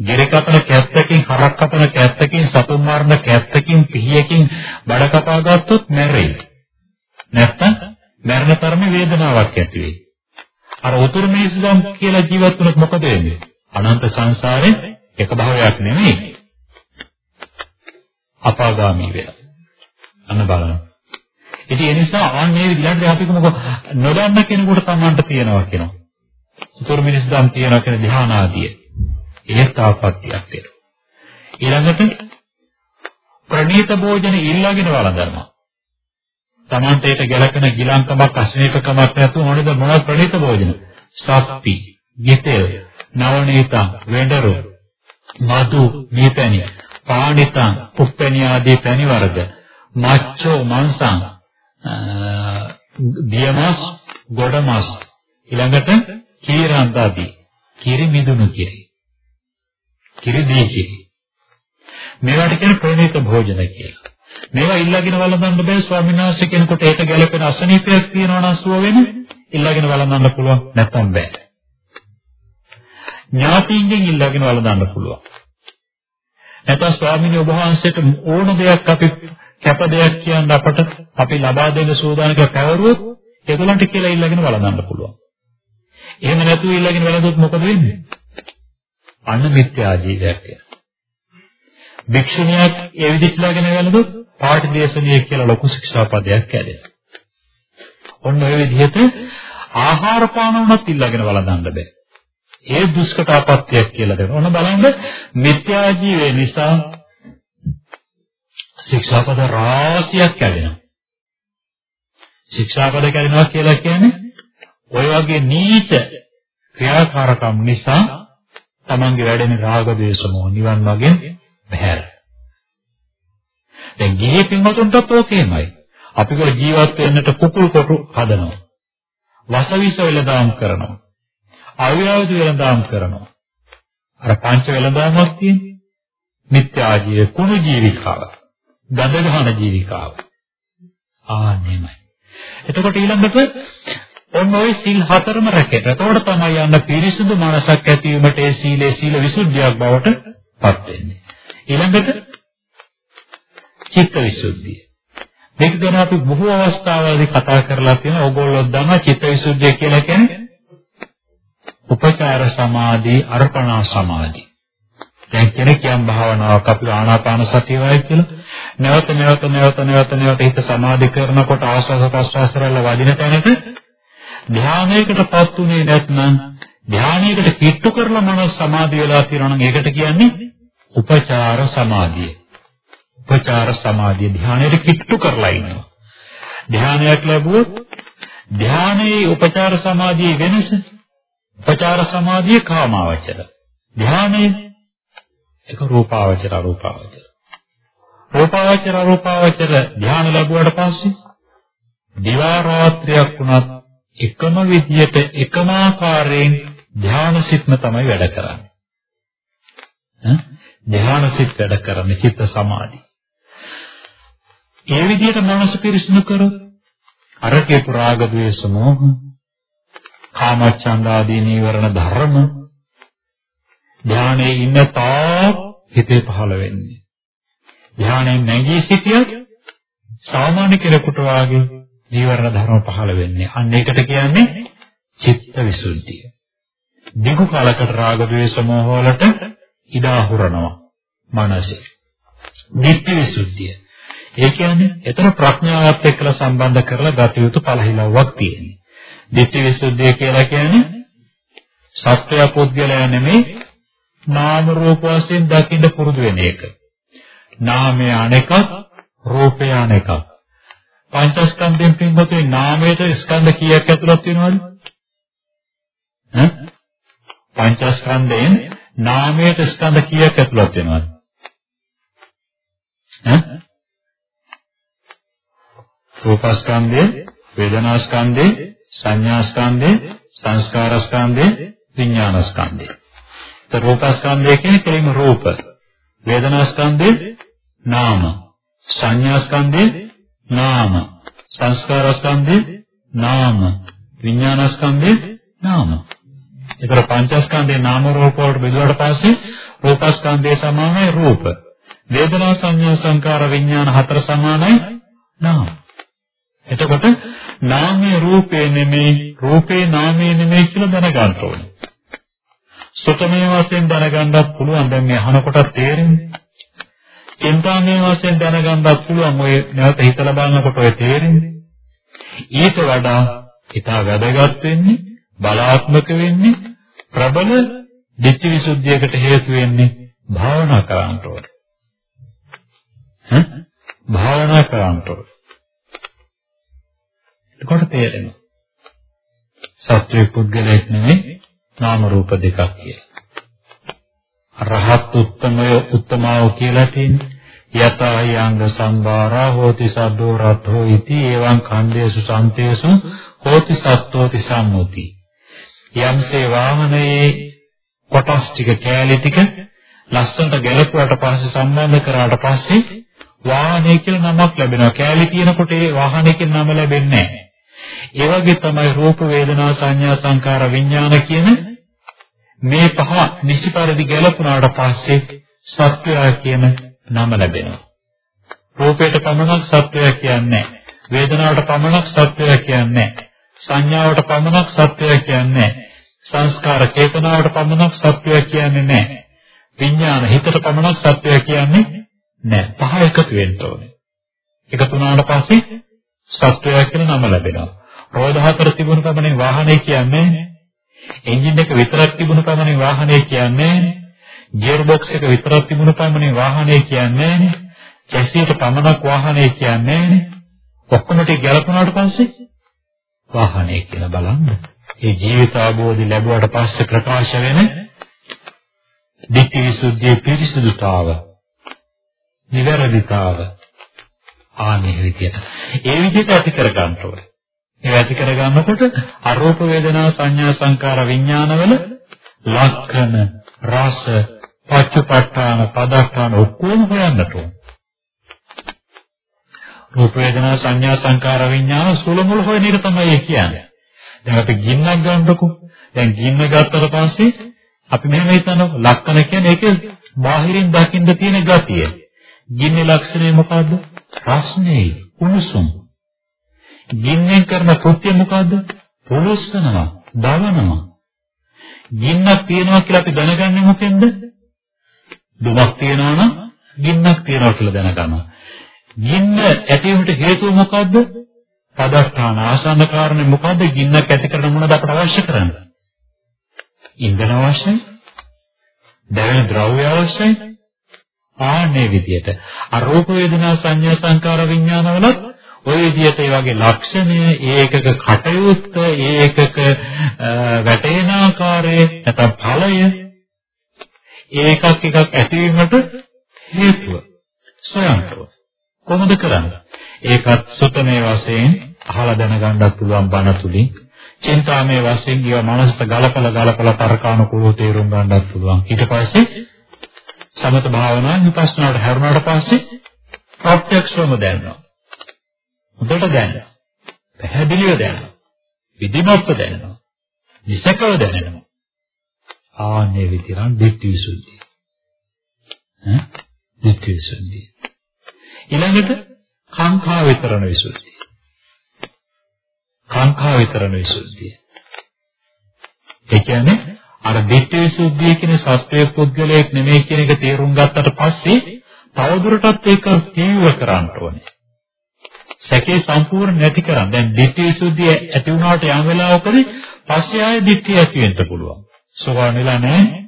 ගෙරි කපන කැත්තකින් හරක් කපන කැත්තකින් සතුන් මරන කැත්තකින් පිහියකින් බඩ කපා ගත්තොත් මැරෙයි. නැත්තම් මරණ තරම වේදනාවක් ඇති වෙයි. අර උතුරු මිනිස්සුන් කියලා ජීවත් වුණොත් මොකද වෙන්නේ? අනන්ත සංසාරේ එක භාවයක් නෙමෙයි. අපාගාමී වෙලා. අන්න බලන්න. ඉතින් ඒ නිසා ආන්නේ විදිහට අපි කොහොමද නොදන්න කෙනෙකුට Tamanට තියනවා කියනවා. උතුරු මිනිස්සුන් තියනවා කියන ධ්‍යාන ආදිය. ඒත් ආපත්‍යක් වෙනවා. ඊළඟට ප්‍රණීත භෝජන ඉල්ලාගෙන වළඳනවා. Tamante ඒක ගැලපෙන ගිලංකමක් අස්නේකකමක් නැතුව මොනද මොනවද ප්‍රණීත භෝජන? සප්පි, ගෙතෙල්, නවනීතං, වෙඬරු, මధు, මීපැණි, පාණිතං, පුප්පැණි ආදී පැණි වර්ග, මච්චෝ මාංසං, දියමස්, ගොඩමස්, ඊළඟට කීරන්ත ආදී, කිරි මිදුණු කිරි. කිරි දී කිරි. මේවට කියන ප්‍රණීත භෝජන කියලා. මේවා ඉල්ලගෙන වළඳන්න බෑ ස්වාමීන් වහන්සේ කෙනෙකුට ඒක ගැළපෙන අසනීපයක් තියෙනවා නම් සුව වෙන ඉල්ලගෙන වළඳන්න පුළුවන් නැත්නම් බෑ. ඥාතියින්ගෙන් ඉල්ලගෙන වළඳන්න පුළුවන්. නැත්නම් ස්වාමීන් වහන්සේට ඕන දෙයක් අපි කැප දෙයක් කියන්න අපට අපි ලබා දෙන්න සූදානම් කියලා පැවරුවොත් ඒගොල්ලන්ට කියලා ඉල්ලගෙන වළඳන්න පුළුවන්. එහෙම නැතුව ඉල්ලගෙන වළඳුවොත් මොකද වෙන්නේ? අන්න මිත්‍යා ජීවිතයක් වෙනවා. භික්ෂුණියක් ඒ විදිහට ලාගෙන වැළඳුත් පාටි දේශනීය කියලා ලොකු ශික්ෂා පදයක් කැදෙනවා. ඔන්න ඔය විදිහට ආහාර පාන උනත් ඉල්ලගෙන වළඳන්න බෑ. ඒ දුෂ්කට අපත්‍යයක් කියලා දෙනවා. ඔන්න බලන්න මිත්‍යා ජීවේ නිසා ශික්ෂාපද රාශියක් කැඩෙනවා. ශික්ෂාපද කැඩෙනවා කියලා කියන්නේ ඔය වගේ නීච ක්‍රියාකාරකම් නිසා තමන්ගේ වැඩෙන රාග දේශ මොහ නිවන් මාගෙන් බහැර. දැන් ගිහි පින්වතුන්ටත් ඕකේමයි. අපි කල ජීවත් වෙන්නට කුකුල් කොටු හදනවා. වසවිස වෙලදාම් කරනවා. අව්‍යාවදි වෙලදාම් කරනවා. අර පංච වෙලදාමක් තියෙන්නේ. මිත්‍යා ජීව කුණු ජීවිකාව. ගඳ ගහන ජීවිකාව. ආනෙමයි. එතකොට ඊළඟට ඔන්න ඔය සීල් හතරම රැකෙන්න. එතකොට තමයි යන්න පිරිසුදු මනසක් ඇති වීමට ඒ සීලේ සීල විසුද්ධියක් බවට පත් වෙන්නේ. ඊළඟට චිත්ත විසුද්ධිය. මේක ගැන අපි බොහෝ අවස්ථාවලදී කතා කරලා තියෙනවා. ඕගොල්ලෝ දන්නා චිත්ත විසුද්ධිය කියලා කියන්නේ උපචාර සමාධි, අර්පණා සමාධි. දැන් කෙනෙක් යම් භාවනාවක් අපි ආනාපාන සතිය වයි කියලා නැවත නැවත නැවත නැවත නැවත හිත සමාධි කරනකොට ආස්වාද ප්‍රස්වාස කරලා වදින තැනට ධානයකටපත් උනේ නැත්නම් ධානයකට කිට්ටු කරලා මනස සමාධි වෙලා තියෙනවා නම් ඒකට කියන්නේ උපචාර සමාධිය. උපචාර සමාධිය ධානයට කිට්ටු කරලා ඉන්නවා. ධානයක් ලැබුවොත් ධානයේ උපචාර සමාධියේ වෙනස උපචාර සමාධිය කාමාවචර. ධානයේ එක රූපාවචර අරූපාවචර. රූපාවචර අරූපාවචර ධානය ලැබුවාට පස්සේ දිවා රාත්‍රියක් වුණත් එකම විදියට එකම ආකාරයෙන් ධානසිතම තමයි වැඩ කරන්නේ. ධානසිත වැඩ කරන්නේ චිත්ත සමාධි. ඒ විදිහට මනස පිරිසිදු කරොත් අර කේප රාග ద్వේෂ මොහ කාමච්ඡන්ද ආදී නීවරණ ධර්ම ධානයේ ඉන්න තා හිතේ පහළ වෙන්නේ. ධානයේ නැගී සිටියොත් සාමාන්‍ය කෙනෙකුට වාගේ නීවරණ ධර්ම පහළ වෙන්නේ. අන්න ඒකට කියන්නේ චිත්ත විසුද්ධිය. දීඝ කාලකට රාග ద్వේෂ මොහ වලට ඉඩ අහුරනවා මනසේ. නිට්ඨි විසුද්ධිය. ඒ කියන්නේ එතන ප්‍රඥාවත් එක්කලා සම්බන්ධ කරලා ගත යුතු පළහිලව්වක් තියෙන්නේ. ditthi visuddhiය කියලා කියන්නේ සත්‍ය පුද්ගලයා නෙමෙයි නාම රූප වශයෙන් දකින්න පුරුදු වෙන එක. නාමය අනෙකක්, රූපය අනෙකක්. පංචස්කන්ධයෙන් පින්වතුනි නාමයට ස්කන්ධ කීයක් ඇතුළත් වෙනවද? ඈ? පංචස්කන්ධයෙන් නාමයට ස්කන්ධ කීයක් ඇතුළත් වෙනවද? ඈ? රූපස්කන්ධය, වේදනාස්කන්ධය, සංඥාස්කන්ධය, සංස්කාරස්කන්ධය, විඥානස්කන්ධය. ඒ රූපස්කන්ධය කියන්නේ කෙලින්ම රූප. වේදනාස්කන්ධය නාම. සංඥාස්කන්ධය නාම. සංස්කාරස්කන්ධය නාම. විඥානස්කන්ධය නාම. ඒතර පංචස්කන්ධේ නාම රූප වලට බෙදුවාට පස්සේ රූපස්කන්ධේ සමානයි රූප. වේදනා සංඥා සංකාර විඥාන හතර සමානයි නාම. එතකොට නාමයේ රූපේ නෙමෙයි රූපේ නාමයේ නෙමෙයි කියලා දැනගන්න ඕනේ. සුතමේ වශයෙන් දැනගන්නත් පුළුවන් දැන් මේ අහනකොට තේරෙන්නේ. චින්තාමේ වශයෙන් දැනගන්නත් පුළුවන් ඔය නැවත හිතලා බලනකොට ඔය තේරෙන්නේ. ඊට වඩා හිතා වැදගත් වෙන්නේ බලාත්මක වෙන්නේ ප්‍රබල ditthi visuddhiyකට හේතු වෙන්නේ භාවනා කරන්න ඕනේ. ඈ භාවනා කරන්න ඕනේ. එතකොට තේරෙනවා. සත්‍ය පුද්ගලයෙක් නෙමෙයි නාම රූප දෙකක් කියලා. රහත් උත්තමය උත්තමාව කියලා තියෙන්නේ. යතා යංග සම්බාරා හෝති සද්දෝ රතෝ इति එවං ඛණ්ඩේසු සම්තේසු හෝති සත්තෝති සම්මුති. යම්සේ වාහනයේ කොටස් ටික කෑලි ටික ලස්සනට ගැලපුවාට පස්සේ සම්බන්ධ කරාට පස්සේ වාහනය කියලා නමක් ලැබෙනවා. කෑලි තියෙනකොට ඒ වාහනය කියන නම ලැබෙන්නේ නැහැ. ඒ වගේ තමයි රූප වේදනා සංඥා සංකාර විඥාන කියන මේ පහ නිසි පරිදි ගැලපුණාට පස්සේ සත්‍යය කියන නම ලැබෙනවා. රූපයට පමණක් සත්‍යය කියන්නේ වේදනාවට පමණක් සත්‍යය කියන්නේ සංඥාවට පමණක් සත්‍යය කියන්නේ සංස්කාර චේතනාවට පමණක් සත්‍යය කියන්නේ නැහැ. විඥාන හිතට පමණක් සත්‍යය කියන්නේ නැහැ. පහ එකතු වෙන්න ඕනේ. එකතු වුණාට පස්සේ සත්‍යය කියන නම ලැබෙනවා. රෝද හතර තිබුණු පමණින් වාහනේ කියන්නේ එන්ජින් එක විතරක් තිබුණු පමණින් වාහනේ කියන්නේ ගියර් බොක්ස් එක විතරක් තිබුණු පමණින් වාහනේ කියන්නේ චැසියට පමණක් වාහනේ කියන්නේ ඔක්කොම ටික ගැලපුණාට පස්සේ වාහනේ කියලා බලන්න. ඒ ජීවිත අවබෝධය ලැබුවට පස්සේ ප්‍රකාශ වෙන දිට්ඨි විසුද්ධියේ පිරිසුදුතාව නිවැරදිතාව ආන්නේ විදියට. ඒ විදිහට ඇති කර ගන්න ඕනේ. ඒ ඇති කර ගන්නකොට අරූප වේදනා සංඥා සංකාර විඥානවල ලක්ෂණ රස පච්චපට්ඨාන පදස්ථාන ඔක්කොම හොයන්නට ඕන. රූප වේදනා සංඥා සංකාර විඥාන සුලමුල හොයන එක තමයි කියන්නේ. දැන් අපි ගින්නක් ගන්නකො. දැන් ගින්න ගත්තට පස්සේ අපි මෙහෙම හිතනවා ලක්ෂණ කියන්නේ ඒකේ බාහිරින් දකින්න තියෙන ගතිය. ගින්නේ ලක්ෂණය මොකද්ද? රස්නේ, උණුසුම්. ගින්නෙන් කරන කෘත්‍ය මොකද්ද? පොළොස්සනවා, දවනවා. ගින්නක් තියෙනවා කියලා අපි දැනගන්නේ මොකෙන්ද? දුමක් තියෙනවා නම් ගින්නක් තියෙනවා කියලා දැනගන්නවා. ගින්න ඇති වෙන්නට හේතුව මොකද්ද? පදස්ථාන ආසන්න කාරණේ මොකද්ද? ගින්නක් ඇති කරන මොනවද අපට අවශ්‍ය කරන්නේ? ඉන්ධන අවශ්‍යයි. දැවෙන ද්‍රව්‍ය අවශ්‍යයි. ආන්නේ විදියට. අරූප වේදනා සංඥා සංකාර විඥානවලත් ওই විදියට ඒ වගේ ලක්ෂණය ඒකක කටයුත්ත ඒකක වැටෙන ආකාරය නැත්නම් ඵලය ඒකක් එකක් ඇතිවීමට හේතුව සොයන්ට කොහොමද කරන්නේ? ඒකත් සුතමේ වශයෙන් අහලා දැනගන්නත් පුළුවන් බණ තුලින්. චින්තාමේ වශයෙන් ඊව මනසට ගලපලා ගලපලා තර්කානුකූලව තේරුම් ගන්නත් පුළුවන්. ඊට පස්සේ සමත භාවනා විපස්සනාවට හැරුණාට පස්සේ ප්‍රත්‍යක්ෂවම දැනනවා. හොඳට දැනනවා. පැහැදිලිව දැනනවා. විධිමත්ව දැනනවා. නිසකව දැනෙනවා. ආන්නේ විතරන් දිට්ඨි විසුද්ධිය. ඈ දිට්ඨි විසුද්ධිය. ඊළඟට කාංකා විතරණ විසුද්ධිය. කාංකා විතරණ විසුද්ධිය. ඒ කියන්නේ අර දිට්ඨි විසුද්ධිය කියන සත්වයේ පුද්ගලයෙක් නෙමෙයි කියන එක තේරුම් ගත්තට පස්සේ තවදුරටත් ඒක තීව්‍ර කරන්න ඕනේ. සැකේ සම්පූර්ණ නැති කරන්න. දැන් දිට්ඨි විසුද්ධිය ඇති වුණාට යම් වෙලාවකදී පස්සේ ආයෙ දිට්ඨිය ඇති වෙන්න පුළුවන්. සෝවාන් වෙලා නැහැ.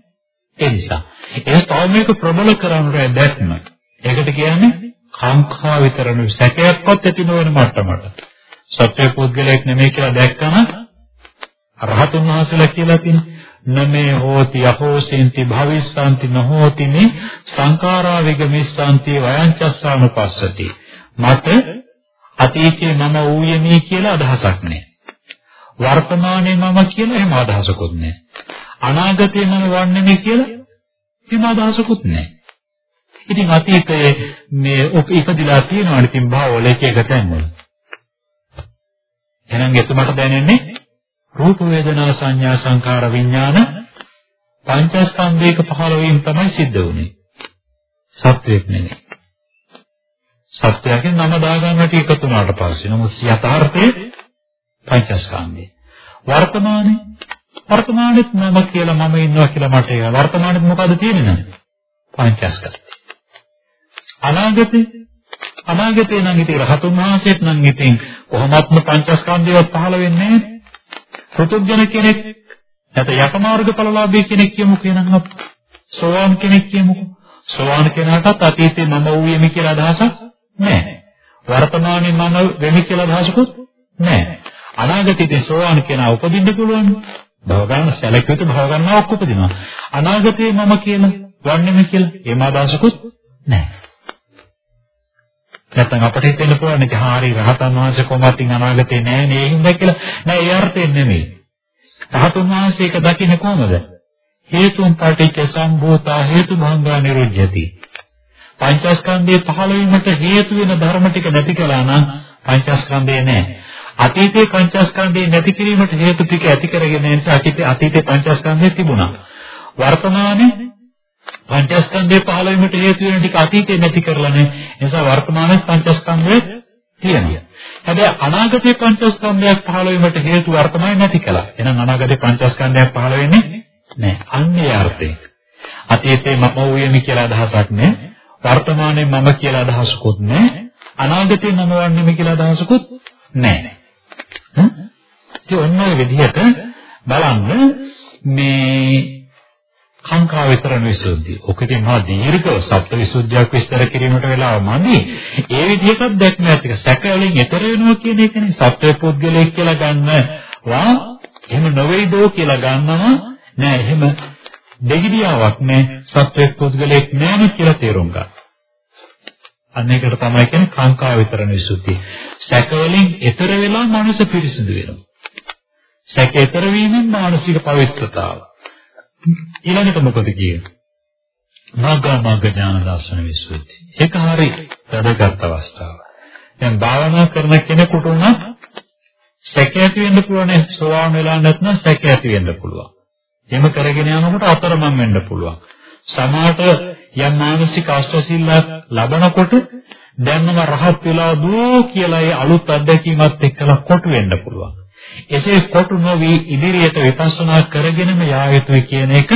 ඒ නිසා ඒක තව මේක ප්‍රබල කරන්න දැක්ම. ඒකට කියන්නේ කාංකා විතරන සැකයක්වත් ඇති නොවන මට්ටමට. සත්‍ය පුද්ගලයෙක් නෙමෙයි කියලා දැක්කම රහතුන් වහන්සේලා කියලා තියෙනවා. නමේ හෝති අහෝසෙන්ති භවිස්සanti නොහෝති මේ සංඛාරා විගමිස්සanti වයංචස්සානුපස්සති. මට අතීතයේ මම ඌයමි කියලා අදහසක් නැහැ වර්තමානයේ මම කියලා එහෙම අදහසකුත් නැහැ අනාගතයේ මම වන්නේමි කියලා එහෙම අදහසකුත් නැහැ ඉතින් අතීතයේ මේ ඉපදිලා තියෙනවා ඉතින් භවවල එක එක තැන්වල. එහෙනම් එතුමට දැනෙන්නේ රූප වේදනා සංඥා සංකාර විඥාන පංචස්කන්ධයක පහළ වීම තමයි සිද්ධ වුනේ. සත්‍යයක් නෙමෙයි. සත්‍යයෙන් නම දාගන්නට එකතු වුණාට පස්සේ නමුත් යථාර්ථයේ පංචස්කන්ධය. වර්තමානයේ වර්තමානෙත් නම කියලා මම ඉන්නවා කියලා මට ඒක වර්තමානෙත් මොකද තියෙන්නේ? පංචස්කන්ධය. අනාගතේ අනාගතේ නම් ඉතින් රහතුන් වහන්සේත් නම් ඉතින් කොහොමත්ම පංචස්කන්ධයවත් පහළ වෙන්නේ නැහැ. පෘතුජන කෙනෙක් නැත්නම් යකමාර්ගඵලලාභී කෙනෙක් කියමු කියනනම් සෝවාන් කෙනෙක් කියමුකෝ. සෝවාන් කෙනාටත් අතීතේ මම වූයේමි කියලා අදහසක් නැහැ. වර්තමානයේ මම වෙමි කියලා අදහසකුත් නැහැ. අනාගතයේදී සෝවාන් කෙනා උපදින්න පුළුවන්. භව ගන්න සැලකුවට භව ගන්නවා ඔක්කො උපදිනවා. අනාගතයේ මම කියන වන්නේමි කියලා එහෙම අදහසකුත් නැහැ. නැත්නම් අපිට හිතෙන්න පුළුවන් ඒක හරි රහතන් වහන්සේ කොහොමද අනාගතේ නැහැ නේ හින්දා කියලා. නෑ ඒ අර්ථයෙන් නෙමෙයි. රහතන් වහන්සේ ඒක දකින්නේ කොහොමද? හේතුන් පටිච්ච සම්භූතා හේතු භංගා නිරුද්ධති. පංචස්කන්ධයේ පහළ වීමට හේතු වෙන ධර්ම ටික නැති කළා නම් පංචස්කන්ධය නැහැ. අතීතයේ පංචස්කන්ධය නැති කිරීමට හේතු ටික ඇති කරගෙන නිසා අතීතයේ පංචස්කන්ධය තිබුණා. වර්තමානයේ පංචස්කන්ධය පහළ වීමට හේතු වෙන ටික අතීතේ නැති කරලා නැහැ. ඒ නිසා වර්තමානයේ පංචස්කන්ධය තියෙනවා. හැබැයි අනාගතයේ පංචස්කන්ධයක් පහළ වීමට හේතු වර්තමානයේ නැති කළා. එහෙනම් අනාගතයේ පංචස්කන්ධයක් පහළ වෙන්නේ නැහැ. අන්නේ අර්ථය. අතීතේ මම වූයමි කියලා අදහසක් නැහැ. වර්තමානයේ මම කියලා අදහසකුත් නැහැ. අනාගතේ මම වන්නේමි කියලා අදහසකුත් නැහැ. හ්ම්? ඒ ඔන්න ඔය විදිහට බලන්න මේ කාංකා විතරන විසුද්ධිය. ඔකදී මහා දීර්ඝව සප්ත විසුද්ධියක් විස්තර කිරීමට වෙලාව මදි. ඒ විදිහකට දැක්ම ඇතික සැක වලින් ඈතර වෙනවා කියන එකනේ සත්‍ය පුද්ගලයෙක් කියලා ගන්නවා. එහෙම නොවේදෝ කියලා ගන්නවා. නෑ එහෙම දෙගිඩියාවක් නෑ සත්‍ය පුද්ගලයෙක් නෑනේ කියලා තේරුම් ගන්න. අන්න ඒකට තමයි කියන්නේ කාංකා විතරන විසුද්ධිය. සැක වලින් ඈතර වෙලා මනස පිරිසිදු වෙනවා. සැක ඈතර වීමෙන් මානසික පවිත්‍රතාව ඊළඟට මොකද කියන්නේ? මාර්ගා මාර්ග ඥාන දර්ශන විශ්වවිද්‍යාලය. ඒක හරි වැදගත් අවස්ථාවක්. දැන් භාවනා කරන කෙනෙකුට උනත් සැක ඇති වෙන්න පුළුවන් නේ. සෝවාන් වෙලා නැත්නම් සැක ඇති වෙන්න පුළුවන්. එහෙම කරගෙන යනකොට අතරමං වෙන්න පුළුවන්. සමාහට යම් මානසික අස්වැසිල්ලක් ලබනකොට දැන්නම රහත් වෙලා දෝ කියලා ඒ අලුත් අත්දැකීමත් එක්කලා කොටු වෙන්න පුළුවන්. එසේ කොටු නොවි ඉදිරියට විපස්සනා කරගෙනම යා යුතුයි කියන එක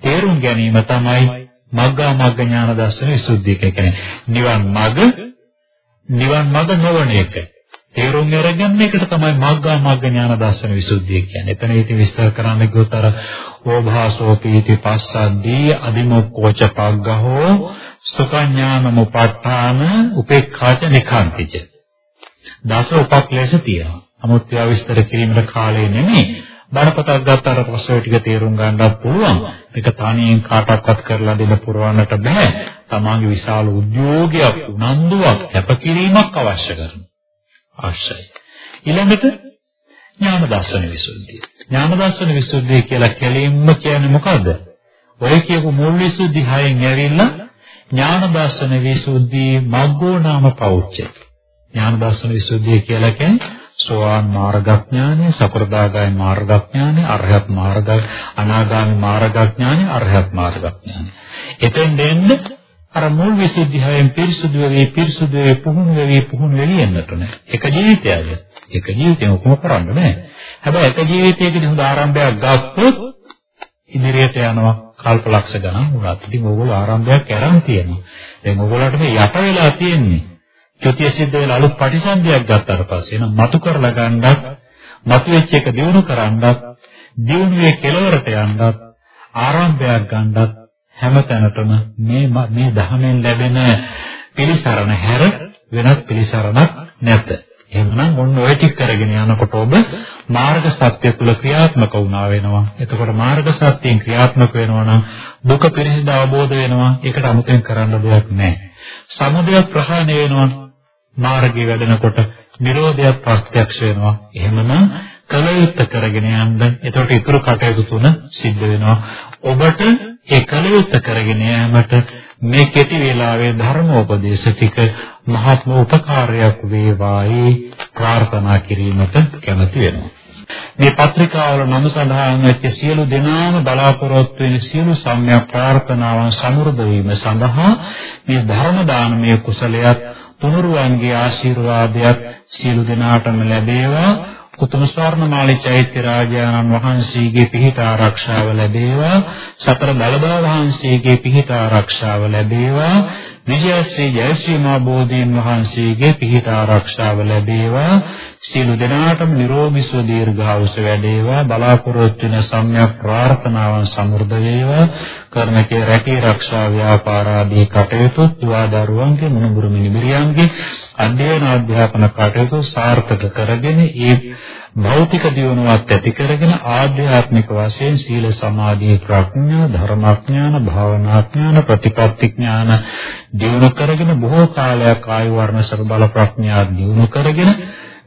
තේරුම් ගැනීම තමයි මග්ගා මග්ග ඥාන දර්ශන විසුද්ධිය කියන්නේ. නිවන් මග නිවන් මග නොවන එක. තේරුම් අරගන්න එකට තමයි මග්ගා මග්ග ඥාන දර්ශන විසුද්ධිය කියන්නේ. එතන ඉති විස්තර කරන්න ගියොත් අර ඕභාසෝ පීති පස්සද්දී අදිමොක්කෝච පග්ගහෝ සුඛඥානමුපට්ඨාන උපේක්ඛාච නිකාන්තිච. දස උපක්ලේශ තියෙනවා. නමුත් ඒවා විස්තර කිරීමට කාලය නෙමෙයි. බණපතක් ගත්තාට පස්සේ ටික තේරුම් ගන්නත් පුළුවන්. ඒක තනියෙන් කාටවත් කරලා දෙන්න පුරවන්නට බෑ. තමාගේ විශාල උද්‍යෝගයක්, උනන්දුවක්, කැපකිරීමක් අවශ්‍ය කරනවා. අවශ්‍යයි. ඊළඟට ඥාන දර්ශන විසුද්ධිය. ඥාන දර්ශන විසුද්ධිය කියලා කෙලින්ම කියන්නේ මොකද්ද? ඔය කියපු මුල් විසුද්ධි හයෙන් ඇවිල්ලා ඥාන දර්ශන විසුද්ධි මග්ගෝ නාම පෞච්චය. ඥාන දර්ශන විසුද්ධිය කියලා කියන්නේ සෝවාන් මාර්ගඥානය, සකෘදාගාමී මාර්ගඥානය, අරහත් මාර්ග, අනාගාමී මාර්ගඥානය, අරහත් මාර්ගඥානය. එතෙන් දෙන්න අර මුල් විසුද්ධියෙන් පිරිසුදු වෙවි, පිරිසුදු වෙවි, පුහුණු වෙවි, පුහුණු වෙවි එන්නට නේ. එක ජීවිතයද? එක ජීවිතේ ඔක්කොම කරන්න බෑ. හැබැයි එක ජීවිතයකදී හොඳ ආරම්භයක් ගත්තොත් ඉදිරියට යනවා කල්පලක්ෂ ගණන් වුණත්. ඉතින් ඕගොල්ලෝ ආරම්භයක් අරන් තියෙනවා. දැන් ඕගොල්ලන්ට මේ යට වෙලා තියෙන්නේ ත්‍ෘතිය සිද්ධ වෙන අලුත් පටිසන්ධියක් ගත්තාට පස්සේ නම් මතු කරලා ගන්නත් මතු වෙච්ච එක දිනු කරන්නත් දිනුවේ කෙලවරට යන්නත් ආරම්භයක් ගන්නත් හැමතැනටම මේ මේ ධහමෙන් ලැබෙන පිළිසරණ හැර වෙනත් පිළිසරණක් නැත. එහෙනම් ඔන්න ඔය ටික කරගෙන යනකොට ඔබ මාර්ග සත්‍ය තුල ක්‍රියාත්මක වුණා වෙනවා. එතකොට මාර්ග සත්‍යයෙන් ක්‍රියාත්මක වෙනවා නම් දුක පිරිසිදු අවබෝධ වෙනවා. ඒකට අමුතෙන් කරන්න දෙයක් නැහැ. සමුදය ප්‍රහාණය වෙනවා. මාර්ගයේ වැඩෙනකොට නිරෝධයක් ප්‍රත්‍යක්ෂ වෙනවා. එහෙමනම් කලයුත්ත කරගෙන යන්න. එතකොට ඊතුරු කටයුතු තුන සිද්ධ වෙනවා. ඔබට ඒ කලයුත්ත කරගෙන යාමට මේ කෙටි වේලාවේ ධර්මෝපදේශ ටික මහත්ම උපකාරයක් වේවායි ප්‍රාර්ථනා කිරීමට කැමැති වෙනවා. මේ පත්‍රිකාවල නම සඳහන් වෙච්ච සියලු දෙනාම බලාපොරොත්තු වෙන සියලු සම්‍යක් ප්‍රාර්ථනාවන් සමෘද්ධ වීම සඳහා මේ ධර්ම දානමය කුසලයක් තුනුරුවන්ගේ ආශිර්වාදයක් සියලු දෙනාටම ලැබේවා. උතුම් ස්වර්ණමාලි චෛත්‍ය රාජානන් වහන්සේගේ පිහිට ආරක්ෂාව ලැබේවා. සතර බලබා වහන්සේගේ පිහිට ආරක්ෂාව ලැබේවා. විජයශ්‍රී ජයශ්‍රී මා බෝධීන් වහන්සේගේ පිහිට ආරක්ෂාව ලැබේවා. සියලු දෙනාටම නිරෝගී සුව දීර්ඝායුෂ වැඩේවා. බලාපොරොත්තු වෙන සම්‍යක් ප්‍රාර්ථනාවන් සමෘද්ධ වේවා. කරනකේ රැකී ආරක්ෂා ව්‍යාපාර ආදී කටයුතු දුවා දරුවන්ගේ මුණුබුරු මිනිබිරියන්ගේ අධ්‍යයන අධ්‍යාපන කටයුතු සාර්ථක කරගෙන ඒ භෞතික දියුණුවත් ඇති කරගෙන ආධ්‍යාත්මික වශයෙන් සීල සමාධි ප්‍රඥා ධර්මඥාන භාවනාඥාන ප්‍රතිපත්ති ඥාන දියුණු කරගෙන බොහෝ කාලයක් ආයු වර්ණ සබ බල ප්‍රඥා දියුණු කරගෙන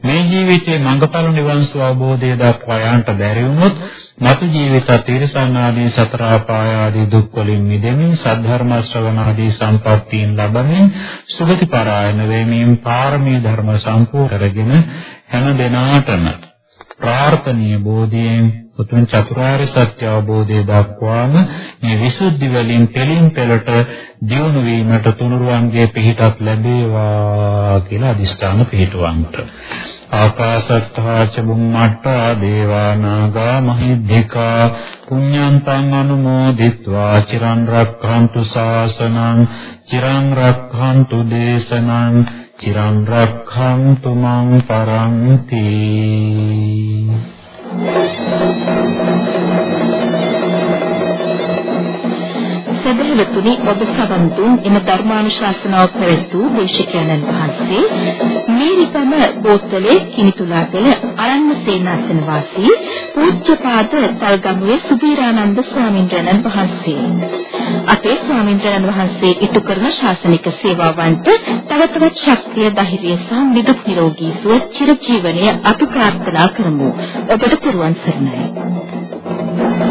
මේ ජීවිතයේ මඟඵල නිවන් සුව අවබෝධය දක්වා යන්නට බැරි වුණොත් මතු ජීවිත තිරසන් ආදී සතර ආපාය ආදී දුක් වලින් මිදෙමින් සද්ධර්ම ශ්‍රවණ ආදී සම්පත්තීන් ලබමින් සුගති පරායන වෙමින් පාරමී ධර්ම සම්පූර්ණ කරගෙන හැම දිනාටම ප්‍රාර්ථනීය බෝධියෙන් උතුම් චතුරාර්ය සත්‍ය අවබෝධය දක්වාම මේ විසුද්ධි වලින් පෙළින් පෙළට දියුණු වීමට තුනුරුවන්ගේ පිහිටක් ලැබේවා කියලා අදිස්ථාන පිහිටුවන්ට ආකාශත්තා ච බුම්මට්ටා දේවා නාග මහිද්దికා පුඤ්ඤන්තං අනුමෝදිත්වා චිරන් රක්ඛන්තු ශාසනං චිරන් රක්ඛන්තු දේශනං චිරන් රක්ඛන්තු මං පරන්ති සදහවතුනි ඔබ සවන් දුන්. එම ධර්මානුශාසනාව පැවැත්වූ දේශකයන්න් වහන්සේ මේරිකම බෝතලේ කිනිතුලාගල අරණ්‍ය සේනාසන වාසී පූජ්‍යපාද තල්ගමුවේ සුබීරානන්ද ස්වාමින්ද්‍රයන් වහන්සේ. අපේ ස්වාමින්ද්‍රයන් වහන්සේ ඉටු කරන ශාසනික සේවාවන්ට තව තවත් ශක්තිය ධෛර්යය සහ නිදුක් නිරෝගී සුව චිරජීවනයේ අපි ප්‍රාර්ථනා කරමු. ඔබට පුරුවන් සරණයි.